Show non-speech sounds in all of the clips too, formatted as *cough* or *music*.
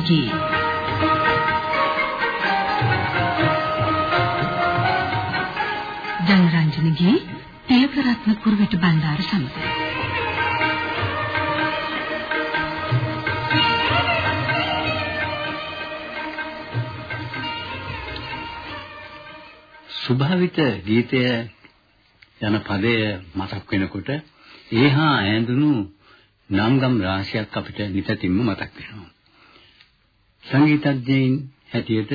ජනරන්ජනගේ ජනරන්ජනගේ තේකරත්න කුරුවිට බණ්ඩාර සමඟ ස්වභාවිත ගීතය යන පදය මතක් වෙනකොට ඒහා ඈඳුණු නම්ගම් රාශියක් අපිට නිතින්ම මතක් වෙනවා. සංගීතඥයින් හැටියට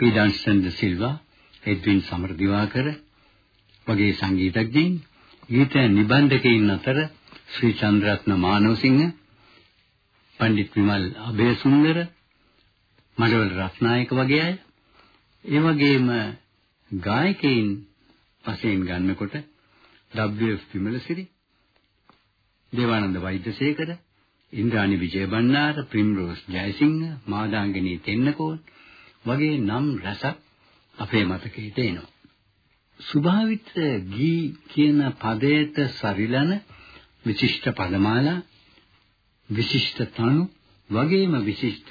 පීඩන්සන් ද සිල්වා, එඩ්වින් සමරදිවාකර වගේ සංගීතඥයින් ගීත නිබන්ධකයින් අතර ශ්‍රී චන්ද්‍රරත්න මානවසිංහ, පණ්ඩිත් විමල් අබේසුන්දර, මඩවල රත්නායක වගේ අය, ඒ වගේම ගායකයින් වශයෙන් ගන්නකොට W.F. විමලසිරි දේවානන්ද වෛද්‍යසේකර ඉන්ද්‍රාණි විජයබණ්ණාර ප්‍රිම්රෝස් ජයසිංහ මාදාංගනී තෙන්නකෝන් වගේ නම් රසක් අපේ මතකයට එනවා. සුභාවිත ගී කියන පදයට සරිලන විශිෂ්ට පදමාලා විශිෂ්ට තනු වගේම විශිෂ්ට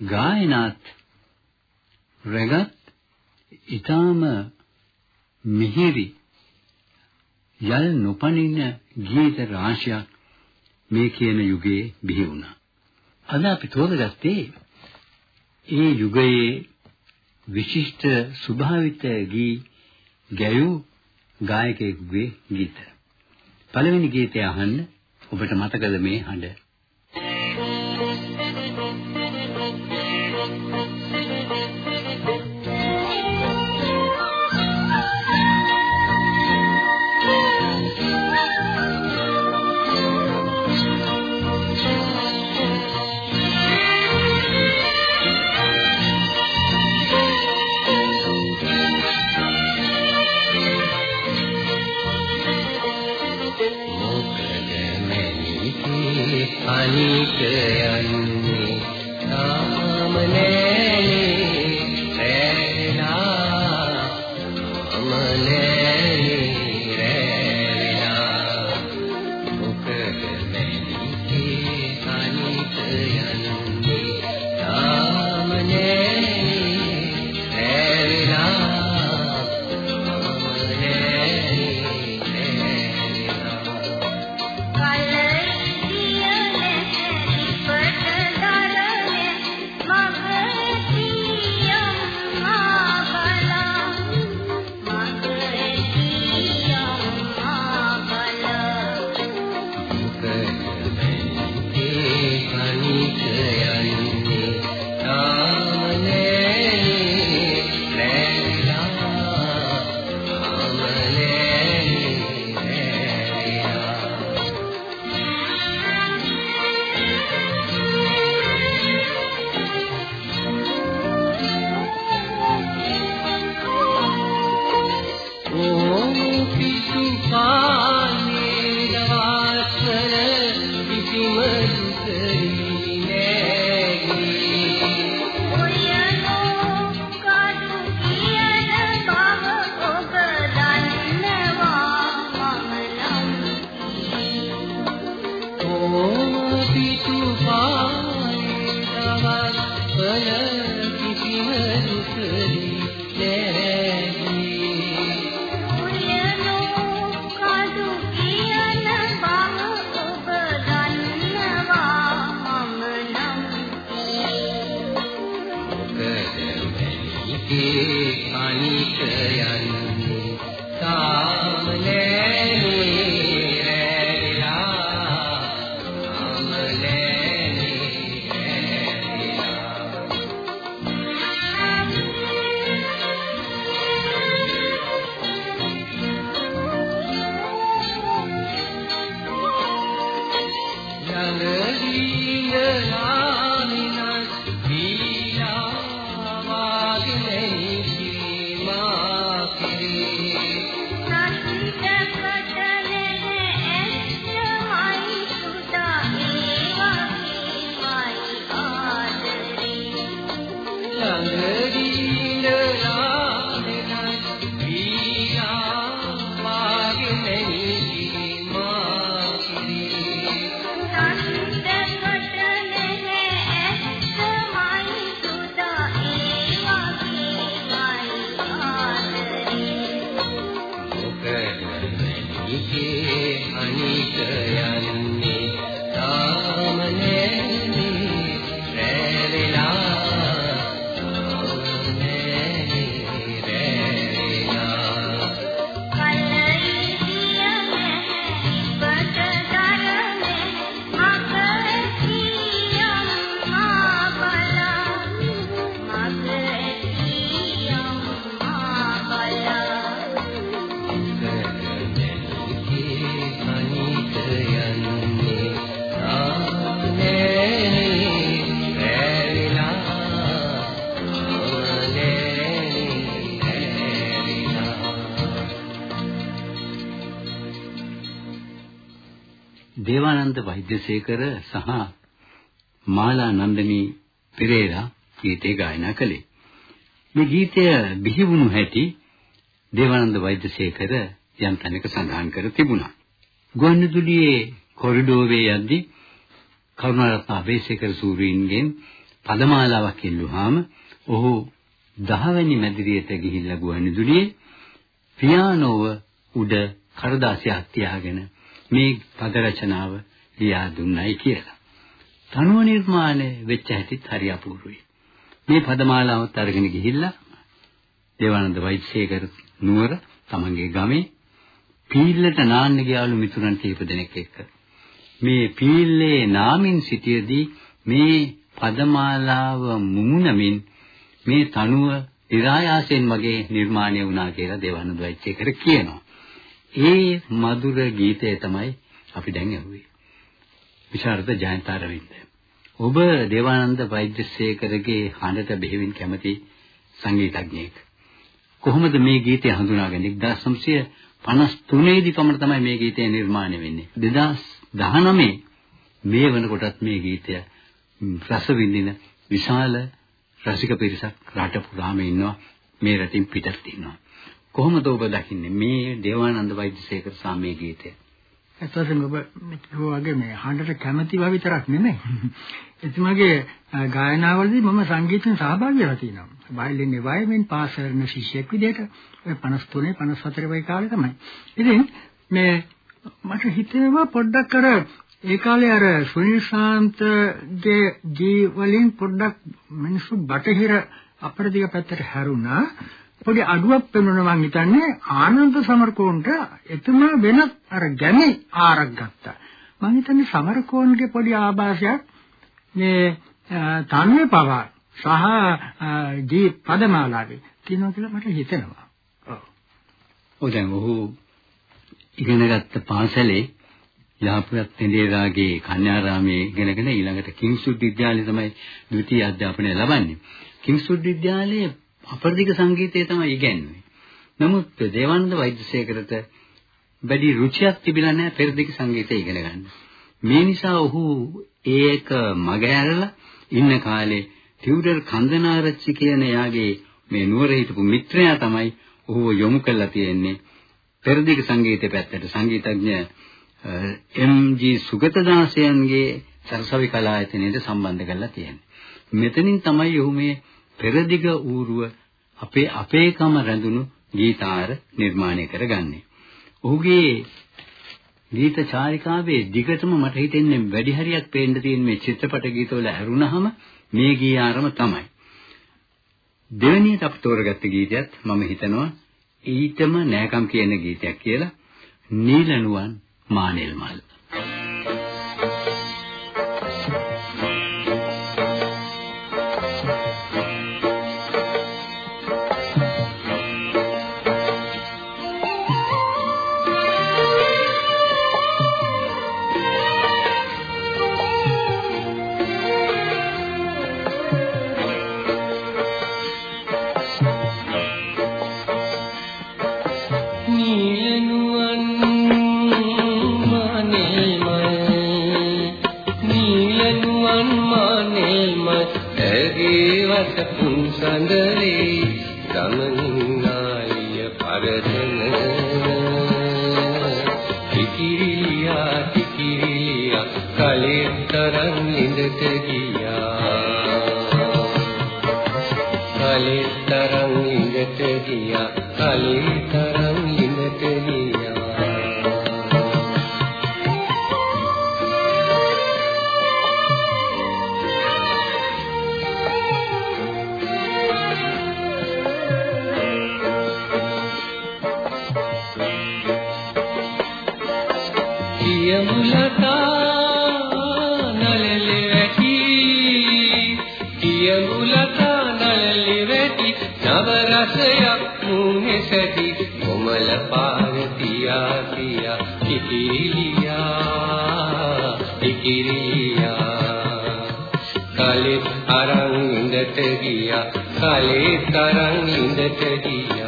ගායනාත් රැගත් ඊටාම මිහිරි යල් නොපනින ගීත රාශියක් මේ කියන යුගයේ බිහි වුණා. අද අපි තෝරගත්තේ ඒ යුගයේ විශිෂ්ට ස්වභාවිත ගී ගැයූ ගායකයෙකුගේ ගීත. පළවෙනි ගීතය අහන්න ඔබට මතකද මේ හඬ? අනිත්‍යයි දේවානන්ද වෛද්‍යසේකර සහ මාලා නන්දනී පෙරේරා ගීතේ ගායනා කළේ. මේ ගීතය බිහි වුණු හැටි දේවානන්ද වෛද්‍යසේකර යම් තැනක සඳහන් කර තිබුණා. ගුවන්විදුලියේ කොරිඩෝවේ යද්දී කරුණාරත්න අබේසේකර සූරීන්ගෙන් පදමාලාවක් ඉල්ලුවාම ඔහු 10 වෙනි මැදිරියට ගිහිල්ලා ගුවන්විදුලියේ පියානෝව උඩ කරදාසියක් තියාගෙන මේ පද රචනාව ලියා දුන්නයි කියලා. තනුව නිර්මාණය වෙච්ච හැටිත් හරි අපූර්වයි. මේ පදමාලාවත් අරගෙන ගිහිල්ලා දේවානන්ද වෛද්‍යසේකර නුවර තමන්ගේ ගමේ පීල්ලට නාන්න ගියාලු මිතුරන් කීප දෙනෙක් එක්ක. මේ පීල්ලේ නාමින් සිටියේදී මේ පදමාලාව මුමුණමින් මේ තනුව ඉරායාසෙන් මගේ නිර්මාණය වුණා කියලා දේවානන්ද වෛද්‍යසේකර කියනවා. ඒ මధుර ගීතය තමයි අපි දැන් අහුවේ. විශාරද ජයන්තාරවින්ද. ඔබ දේවානන්ද වෛද්‍යසේකරගේ හඬට බෙහෙවින් කැමති සංගීතඥයෙක්. කොහොමද මේ ගීතය හඳුනාගන්නේ? 1953 දී පමණ තමයි මේ ගීතය නිර්මාණය වෙන්නේ. 2019 මේ වෙනකොටත් මේ ගීතය රස විඳින විශාල රසික පිරිසක් රට පුරාම ඉන්නවා. මේ රටින් පිටත් ඉන්නවා. කොහොමද ඔබ දකින්නේ මේ දේවානන්ද වෛද්‍යසේකර සාමයේ ගීතය? ඇත්තටම ඔබ වගේ මේ හඬට කැමතිව විතරක් නෙමෙයි. *laughs* එතුමාගේ ගායනාවලදී මම සංගීතයෙන් සහභාගී වෙලා තියෙනවා. වයලින් වයමින් පාස් කරන ශිෂ්‍යෙක් විදිහට ඔය 53 54 වගේ කාලේ තමයි. ඉතින් මේ මට හිතෙනවා පොඩ්ඩක් අර ඒ කාලේ අර සුනිල් ශාන්තගේ ජී වලින් පොඩ්ඩක් මිනිස්සු බටහිර අපරදිග පැත්තට හැරුණා. පොඩි අඩුවක් පෙන්වනවා මං හිතන්නේ ආනන්ද සමරකෝන්ට එතුමා වෙනත් අර ගැමි ආරක් ගත්තා. මං හිතන්නේ සමරකෝන්ගේ පොඩි ආభాසයක් මේ තන්වේ පවා සහ දී පදමාලාවේ තියෙනවා කියලා මට හිතෙනවා. ඔව්. ඔය දැන් ඔහු ඉගෙනගත්ත පාසලේ යාපුරත් තෙන්දේරාගේ කන්‍යාරාමයේ ඉගෙනගෙන ඊළඟට කිංසුඩ් විද්‍යාලයේ තමයි ද්විතීයි අධ්‍යාපනය ලබන්නේ. කිංසුඩ් විද්‍යාලයේ අපරදිග සංගීතය තමයි ඉගෙනුවේ. නමුත් දේවානන්ද වෛද්‍යසේකරට වැඩි රුචියක් තිබිලා නැහැ පෙරදිග සංගීතය ඉගෙන ගන්න. මේ නිසා ඔහු ඒක මග ඇරලා ඉන්න කාලේ ටියුඩර් කන්දනාරච්චි කියන යාගේ මේ නුවර හිටපු මිත්‍රයා තමයි ඔහුව යොමු කරලා තියෙන්නේ පෙරදිග සංගීතය පැත්තට සංගීතඥ එම්.ජී. සුගතදාසයන්ගේ සරසවි කලායතනයට සම්බන්ධ කරලා තියෙන්නේ. මෙතනින් තමයි ඔහු මේ පෙරදිග ඌරුව අපේ අපේකම රැඳුණු ගීතාර නිර්මාණය කරගන්නේ. ඔහුගේ ගීත චාරිකාවේ දිගටම මට හිතෙන්නේ වැඩි හරියක් පේන්න තියෙන මේ චිත්‍රපට ගීතවල ඇරුණහම මේ ගීයාරම තමයි. දෙවෙනියට අපි තෝරගත්ත ගීතයත් මම හිතනවා ඊටම නෑකම් කියන ගීතයක් කියලා නීලනුවන් මානෙල් මල්. කලේ තරම් ඉඳට ගියා කලේ රසයක් මුනේ සැටි කොමල පාර තියා තියා කිකිලියා කිකිලියා කලෙත් අරන් ඉඳට ගියා කලෙත් අරන් ඉඳට ගියා.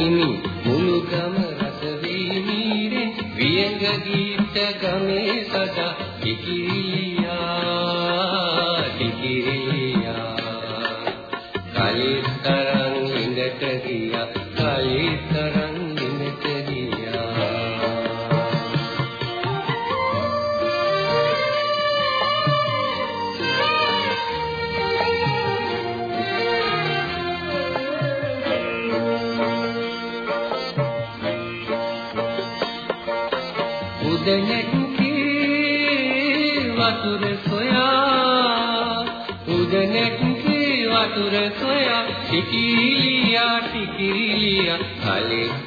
දකිමි මුළු ගම රස වීමීරේ වියඟ ගීත ගමේ සදා උදනැක්කේ වතුර සොයා ටිකිලියා ටිකිලියා කලේ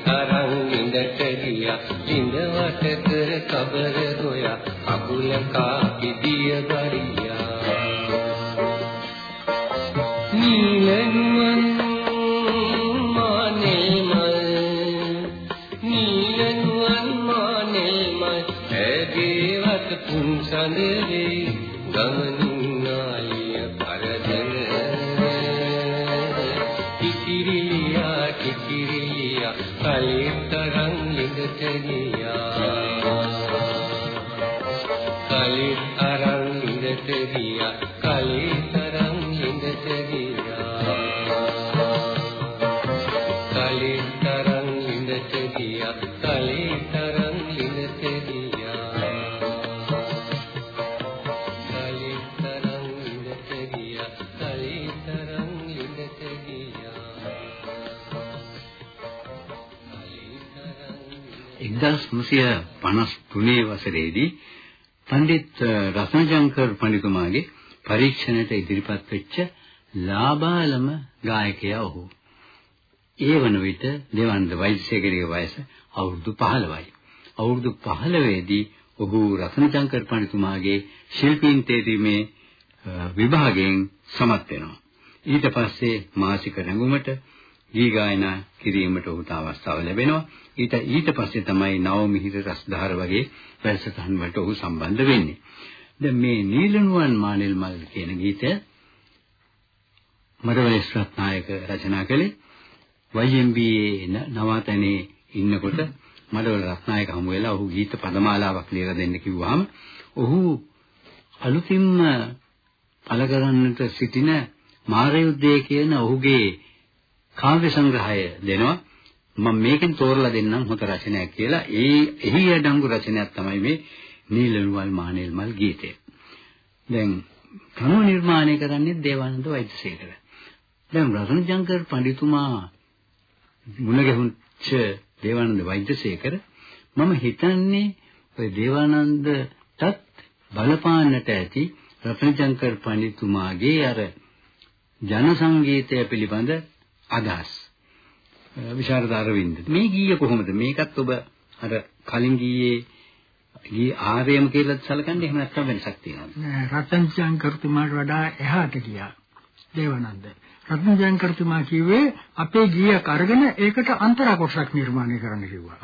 කිකිරියා කිකිරියා කලේ තරං ලිඳට 1953 වසරේදී පඬිත් රත්නජංකර් පඬිතුමාගේ පරීක්ෂණයට ඉදිරිපත් වෙච්ච ලාබාලම ගායකයා ඔහු. ඒ වන විට දේවානන්ද වෛද්‍යසේකරගේ වයස අවුරුදු 15යි. අවුරුදු 15 දී ඔහු රත්නජංකර් පඬිතුමාගේ ශිල්පීන් තේරීමේ විභාගයෙන් සමත් වෙනවා. ඊට පස්සේ මාසික රැඟුමට ගී ගායනා කිරීමට ඔහුට අවස්ථාව ලැබෙනවා. ඊට ඊට පස්සේ තමයි නවමිහිර රසධාර වගේ වැඩසටහන් වලට ඔහු සම්බන්ධ වෙන්නේ. දැන් මේ නීලනුවන් මානෙල් මල් කියන ගීතය මඩවලස් රත්නායක රචනා කළේ YMBA නවාතැනේ ඉන්නකොට මඩවල රත්නායක හමු වෙලා ඔහු ගීත පදමාලාවක් ලියලා දෙන්න කිව්වහම ඔහු අලුතින්ම පළ කරන්නට සිටින මාරයුද්ධය කියන ඔහුගේ කාව්‍ය සංග්‍රහය දෙනවා මම මේකෙන් තෝරලා දෙන්නම් හොත රචනයක් කියලා ඒ එහි අඩංගු රචනයක් තමයි මේ නීලනුවල් මානෙල් මල් ගීතය. දැන් කනෝ නිර්මාණය කරන්නේ දේවානන්ද වෛද්‍යසේකර. දැන් රතනජංකර් පඬිතුමා මුණ ගැහුච්ච දේවානන්ද වෛද්‍යසේකර මම හිතන්නේ ඔය දේවානන්දටත් බලපාන්නට ඇති රතනජංකර් පඬිතුමාගේ අර ජන සංගීතය පිළිබඳ අදහස්. විශාරද අරවින්ද මේ ගීය කොහොමද? මේකත් ඔබ අර කලින් ගීයේ ගී ආර්යම කියලා සැලකන්නේ එහෙම නැත්නම් වෙනසක් තියෙනවද? රතන් චංකර්තුමාට වඩා එහාට ගියා දේවනන්ද. රතන් චංකර්තුමා කිව්වේ අපේ ගීයක් අරගෙන ඒකට අන්තරා කොටසක් නිර්මාණය කරන්න කිව්වා.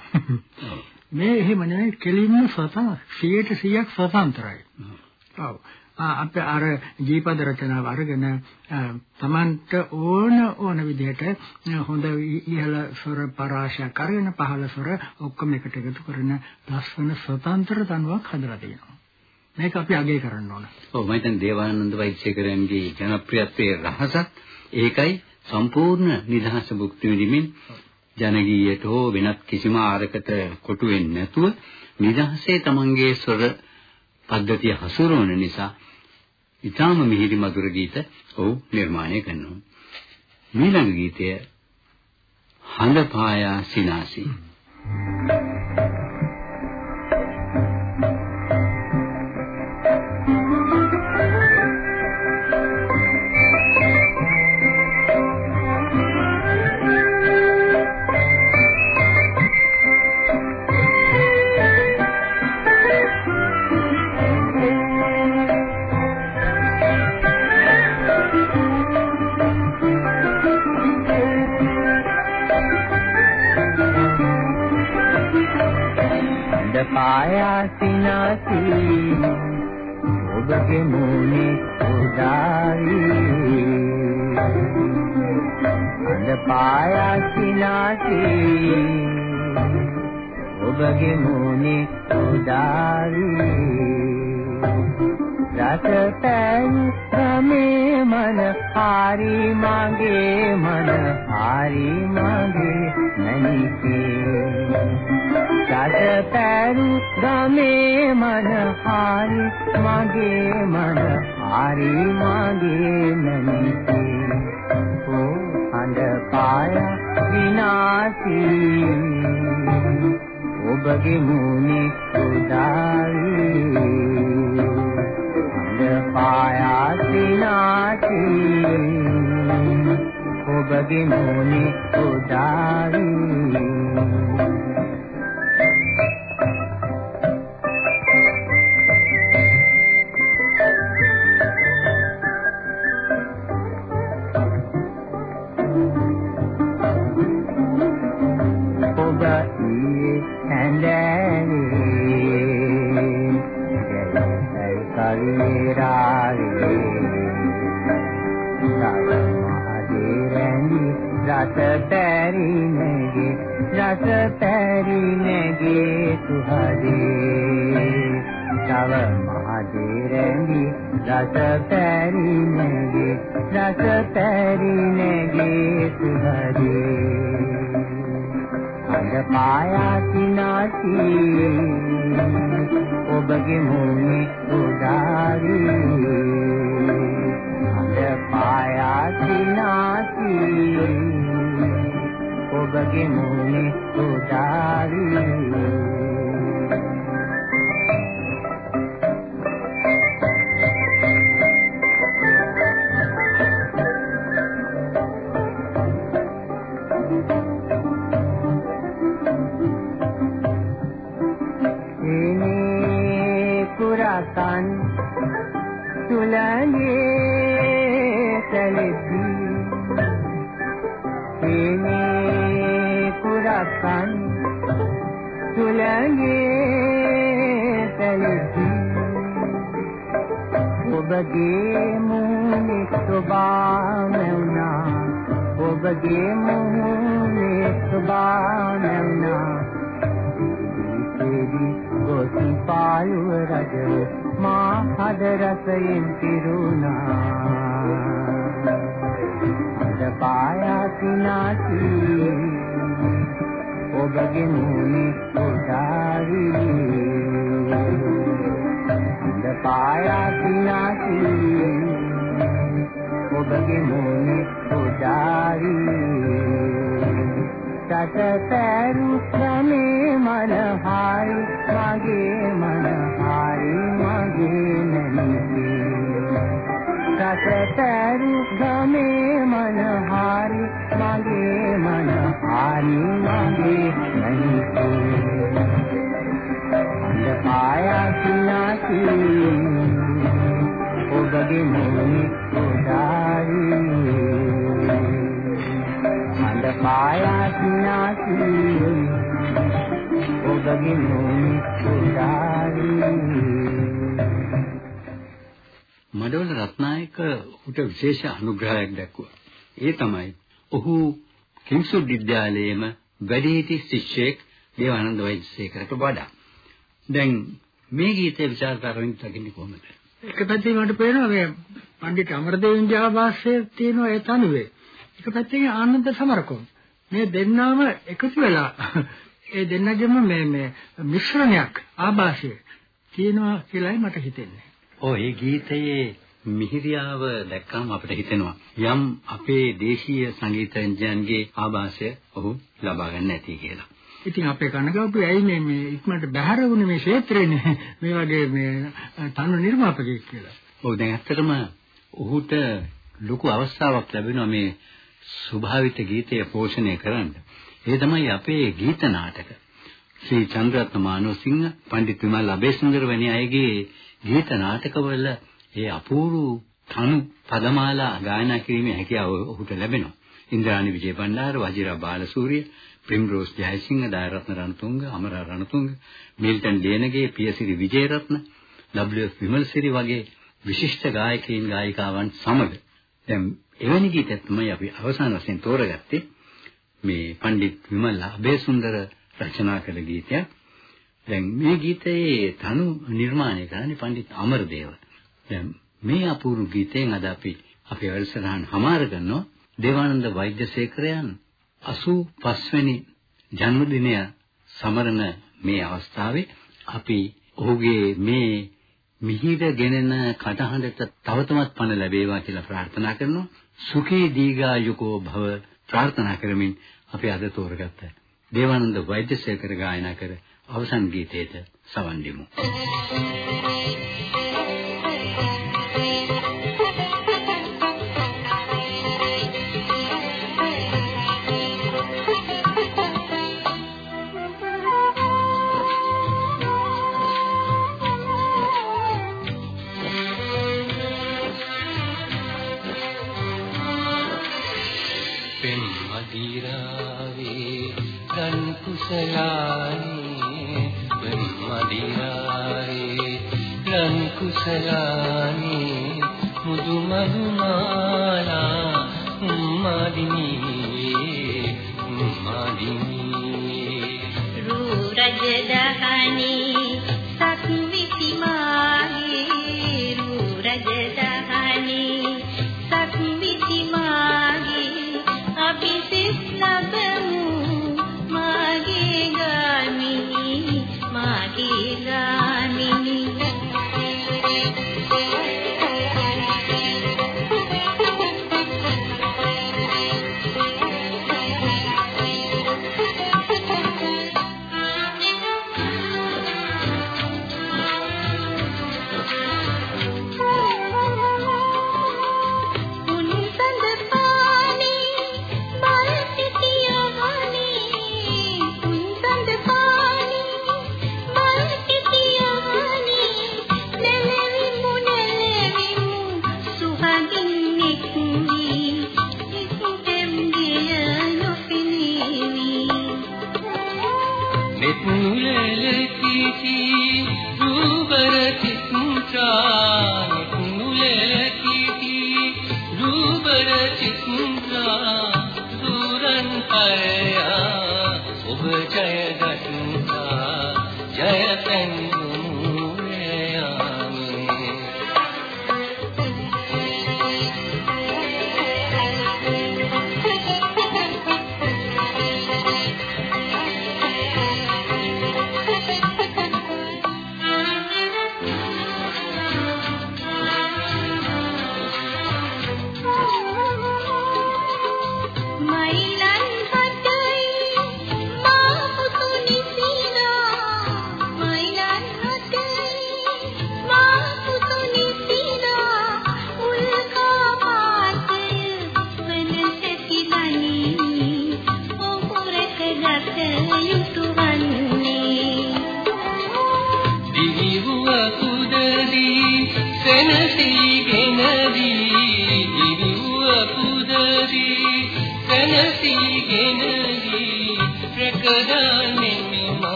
මේ එහෙම නෙවෙයි කෙලින්ම 100ට 100ක් ස්වතන්ත්‍රයි ඔව් අපේ අර ජීපද රචනාව අරගෙන තමන්ට ඕන ඕන විදිහට හොඳ ඉහළ ස්වර පරාශයක් අරගෙන පහළ ස්වර ඔක්කොම එකට එකතු කරන ලස්සන ස්වතන්ත්‍ර තනුවක් හදලා තියෙනවා. මේක අපි අගය කරන්න ඕන. ඔව් මම හිතන්නේ දේවානන්ද වෛද්‍යසේකරන්ගේ ජනප්‍රියත්වයේ රහසත් ඒකයි සම්පූර්ණ නිදහස භුක්ති විඳින්මින් ජනගීයට හෝ වෙනත් කිසිම ආරකට කොටු වෙන්නේ නැතුව නිදහසේ තමන්ගේ ස්වර පද්ධතිය හසුරවන නිසා ඊටාම මිහිරි මధుර ගීත ඔහු නිර්මාණය කරනවා. ඊළඟ ගීතය හඳ පායා සිනාසි. Thank you. පායාසිනාසි. ඔබගේ මූණේ උදායි. අඳ පායාසිනාසි. ඔබගේ මූණේ උදායි. රසතන් සමේ මන හරි මගේ මන හරි මගේ මනිකේ රසතන් ගමේ මන හරි මගේ මන හරි මගේ මනිකේ ඕ හඳ පාය විනාශී. ඔබගේ මූණේ උදායි පායාසිනාති ඔබගේ මූණේ උදායි අඳ පායාසිනාසි ඔබගේ මූණේ උදාරි අඳ පායාසිනාසි ඔබගේ මූණේ උදාරි tulanye seledi ඔබගේ මුහුණේ සුභාමෙවුනා ඔබගේ මුහුණේ සුභාමෙවුනා දෙවි ගොසි පායුව රජ මා හද රසයෙන් පිරුණා අද පායාසිනාසි ඔබගේ මුහුණේ උදාරි අද පායාසිනාසි ඔබගේ මුහුණේ උදාරි සතතරු ක්‍රමේ මන හායි මගේ මන හායි මගේ නැනිසේ සතතරු ගමේ මන හායි මගේ මන හායි මගේ නැනිසේ අඳ පායාසිනාසි ඔබගේ මුණි උදාරි අඳ පායාසිනාසි ඔබගේ මුණි උදාරි මඩවල රත්නායක උට විශේෂ අනුග්‍රහයක් දැක්වුවා. ඒ තමයි ඔහු කිංසුඩ් විද්‍යාලයේම වැඩිහිටි ශිෂ්‍යෙක් දේවානන්ද වෛද්‍යසේකරට වඩා. දැන් මේ ගීතය විචාරකරමින් දකින්නේ කොහොමද? එක පැත්තෙන් මට පේනවා මේ පණ්ඩිත අමරදේවන් ජාවාසයේ තියෙන ඒ තනුවේ. එක පැත්තෙන් ආනන්ද සමරකෝන්. මේ දෙන්නාම එකතු වෙලා *laughs* ඒ දෙන්නගෙම මේ මේ මිශ්‍රණයක් ආభాෂය තියෙනවා කියලායි මට හිතෙන්නේ. ඒ ගීතයේ මිහිරියාව දැක්කම අපිට හිතෙනවා යම් අපේ දේශීය සංගීතඥයන්ගේ ආభాෂය ඔහු ලබා ගන්න ඇති කියලා. ඉතින් අපේ කනගාටු ඇයි මේ මේ ඉක්මනට බැහැර වුනේ මේ ක්ෂේත්‍රේනේ මේ වගේ මේ තනු නිර්මාපකයෙක් කියලා. ඔව් දැන් ඇත්තටම ඔහුට ලොකු අවස්ථාවක් ලැබෙනවා මේ ස්වභාවිත ගීතය පෝෂණය කරන්න. ඒ තමයි අපේ ගීත නාටක. ශ්‍රී චන්ද්‍රරත්න මානවසිංහ, පණ්ඩිත විමල් අබේසුන්දර වැනි අයගේ ගීත නාටකවල ඒ අපූර්ව තනු පදමාලා ගායනා කිරීමේ හැකියාව ඔහුට ලැබෙනවා. Indrani Wijebandara, Vajira Balasuriya, Primrose Jayasinghe, Dayaratne Ranatunga, Amara Ranatunga, Milton Denage, Piyasiri Wijeratne, W.F. Wimalasiri වගේ විශිෂ්ට ගායකයින් ගායිකාවන් සමග දැන් එවැනි ගීතයක් තමයි අපි අවසාන වශයෙන් තෝරගත්තේ මේ පණ්ඩිත් විමල් අබේසුන්දර රචනා කළ ගීතයක්. දැන් මේ ගීතයේ තනු නිර්මාණය කරන්නේ පණ්ඩිත් අමරදේව. දැන් මේ අපූර්ව ගීතයෙන් අද අපි අපේ වැඩසටහන හමාර කරනවා දේවානන්ද වෛද්‍යසේකරයන් 85 වෙනි ජන්මදිනය සමරන මේ අවස්ථාවේ අපි ඔහුගේ මේ මිහිර ගෙනෙන කටහඬට තවතමත් පණ ලැබේවා කියලා ප්‍රාර්ථනා කරනවා සුඛී දීඝායුකෝ භව ප්‍රාර්ථනා කරමින් අපි අද තෝරගත්ත දේවානන්ද වෛද්‍යසේකර ගායනා කර අවසන් ගීතයට සවන් දෙමු. පෙම් කුසලානේ පෙම් මදිරාවේ රන් කුසලානේ මුදු මදු මාලා උම්මාදිනී උම්මාදිනී රූ රජ දහනේ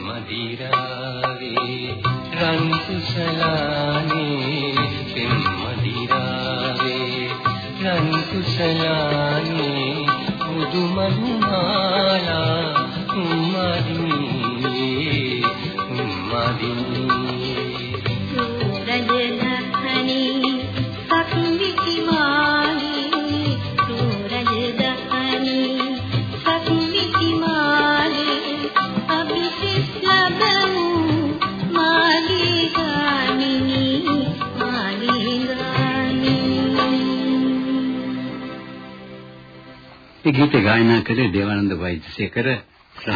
පෙම්මදිරාවේ රන් කුසලානේ පෙම්මදිරාවේ රන් කුසලානේ මුදු මනුමාලා උම්මදිනී මේ ගීත ගායනා කළේ දේවානන්ද වෛද්‍යසේකර සහ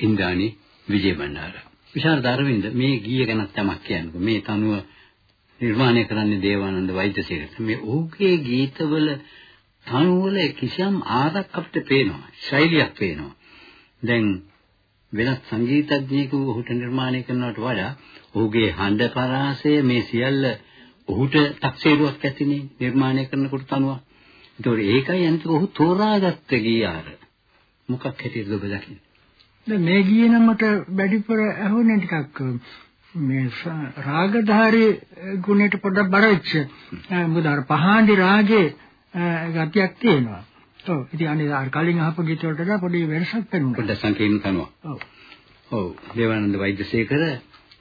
ඉන්ද්‍රාණි විජේබණ්ඩාර. විශාරද අරවින්ද මේ ගීය ගැන තමක් කියන්නකෝ. මේ තනුව නිර්මාණය කරන්නේ දේවානන්ද වෛද්‍යසේකර. මේ ඔහුගේ ගීතවල තනුවල කිසියම් ආරක් අපිට පේනවා. ශෛලියක් පේනවා. දැන් වෙනත් සංගීතඥයෙකු ඔහුට නිර්මාණය කරනවට වඩා ඔහුගේ හඬ පරාසය මේ සියල්ල ඔහුට තක්සේරුවක් ඇතිනේ නිර්මාණය කරනකොට තනුව. ඒතකොට ඒකයි අනිත් ඔහු තෝරාගත්ත ගීයාර. මොකක් හැටියටද ඔබ දකින්නේ? දැන් මේ ගියේ නම් මට වැඩිපුර ඇහුනේ ටිකක් මේ රාගධාරී ගුණයට පොඩ්ඩක් බර වෙච්ච මොකද අර පහාන්දි රාගේ ගතියක් තියෙනවා. ඔව් ඉතින් අනේ අර කලින් අහපු ගීත වලට වඩා පොඩි වෙනසක් පෙනුණා. පොඩ්ඩක් සංකීර්ණ තනුව. ඔව්. ඔව් දේවානන්ද වෛද්‍යසේකර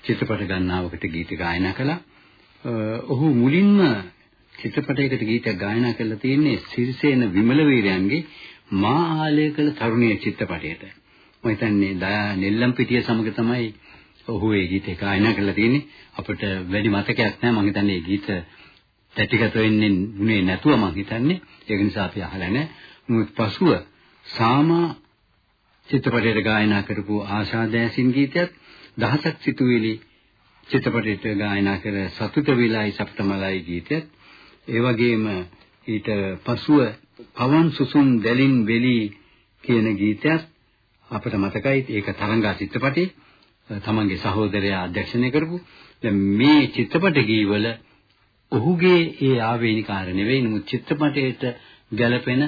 චිත්‍රපට ගණනාවකට ගීත ගායනා කළා. ඔහු මුලින්ම චිත්‍රපටයකට ගීතයක් ගායනා කරලා තියෙන්නේ සිරිසේන විමල වීරයන්ගේ මා ආලය කළ තරුණිය චිත්‍රපටයට. මම හිතන්නේ දයා නෙල්ලම්පිටිය සමග තමයි ඔහු ඒ ගීතේ ගායනා කරලා තියෙන්නේ. අපිට වැඩි මතකයක් නැහැ. මම හිතන්නේ මේ ගීත තැටිගත වෙන්නේ උනේ නැතුව මම හිතන්නේ. ඒක නිසා අපි අහලා නැහැ. මුත් පසුව සාමා චිත්‍රපටයට ගායනා කරපු ආශාදෑසින් ගීතයක් දහසක් සිතුවිලි චිත්‍රපටයට ගායනා කර සතුට විලයි සප්තමලයි ගීතයක් ඒ වගේම ඊට පසුව පවන් සුසුම් දැලින් වෙලි කියන ගීතයක් අපිට මතකයි. ඒක තරංගා චිත්‍රපටයේ තමන්ගේ සහෝදරයා අධ්‍යක්ෂණය කරපු. දැන් මේ චිත්‍රපට ගීවල ඔහුගේ ඒ ආවේනිකාර නෙවෙයි නමුත් චිත්‍රපටයට ගැළපෙන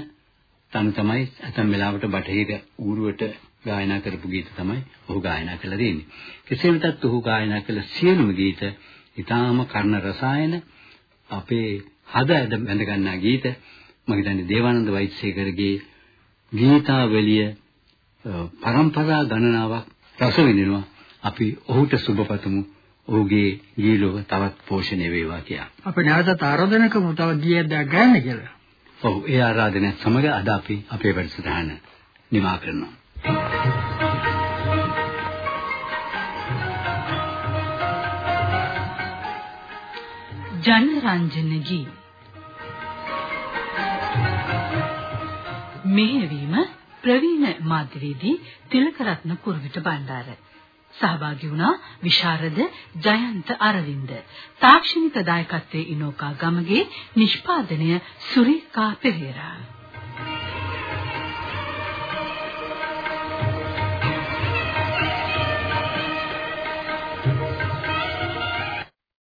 තනු තමයි ඇතම් වෙලාවට බටහිර ඌරුවට ගායනා කරපු ගීත තමයි ඔහු ගායනා කරලා තියෙන්නේ. කෙසේ වෙතත් ඔහු ගායනා කළ සියලුම ගීත ඊටාම කර්ණ රසායන අපේ හද ඇද බැඳ ගන්නා ගීත මම හිතන්නේ දේවානන්ද වෛද්‍යසේකරගේ ගීතාවලිය පරම්පරා ගණනාවක් රස විඳිනවා. අපි ඔහුට සුබපතමු. ඔහුගේ ගීලොව තවත් පෝෂණය වේවා කියලා. අපි නැවතත් ආරාධනා කරමු තව ගීයක් ගන්න කියලා. ඔව් ඒ ආරාධනයත් සමග අද අපි අපේ වැඩසටහන නිමා කරනවා. ජනරංජනගී මෙහෙවීම ප්‍රවීණ මාධ්‍යවේදී තිලකරත්න කුරුවිට බණ්ඩාර. සහභාගී වුණා විශාරද ජයන්ත අරවින්ද. තාක්ෂණික දායකත්වයේ ඉනෝකා ගමගේ නිෂ්පාදනය සුරීකා පෙරේරා.